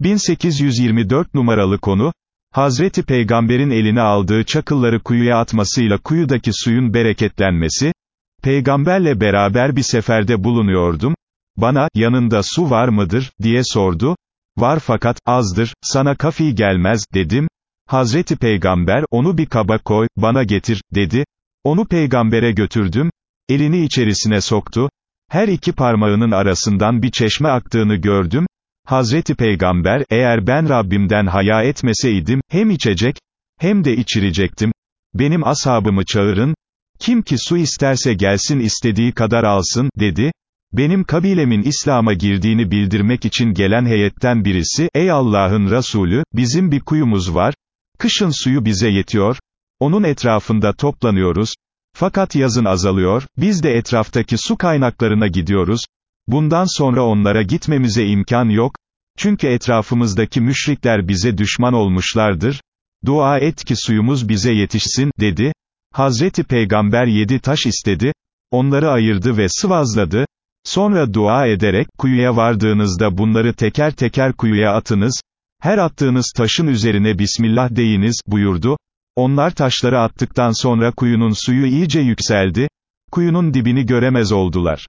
1824 numaralı konu, Hazreti Peygamber'in eline aldığı çakılları kuyuya atmasıyla kuyudaki suyun bereketlenmesi, Peygamberle beraber bir seferde bulunuyordum, bana, yanında su var mıdır, diye sordu, var fakat, azdır, sana kafi gelmez, dedim, Hazreti Peygamber, onu bir kaba koy, bana getir, dedi, onu peygambere götürdüm, elini içerisine soktu, her iki parmağının arasından bir çeşme aktığını gördüm, Hazreti Peygamber, eğer ben Rabbimden haya etmeseydim, hem içecek, hem de içirecektim, benim ashabımı çağırın, kim ki su isterse gelsin istediği kadar alsın, dedi, benim kabilemin İslam'a girdiğini bildirmek için gelen heyetten birisi, ey Allah'ın Resulü, bizim bir kuyumuz var, kışın suyu bize yetiyor, onun etrafında toplanıyoruz, fakat yazın azalıyor, biz de etraftaki su kaynaklarına gidiyoruz, bundan sonra onlara gitmemize imkan yok, çünkü etrafımızdaki müşrikler bize düşman olmuşlardır, dua et ki suyumuz bize yetişsin, dedi, Hazreti Peygamber yedi taş istedi, onları ayırdı ve sıvazladı, sonra dua ederek, kuyuya vardığınızda bunları teker teker kuyuya atınız, her attığınız taşın üzerine Bismillah deyiniz, buyurdu, onlar taşları attıktan sonra kuyunun suyu iyice yükseldi, kuyunun dibini göremez oldular.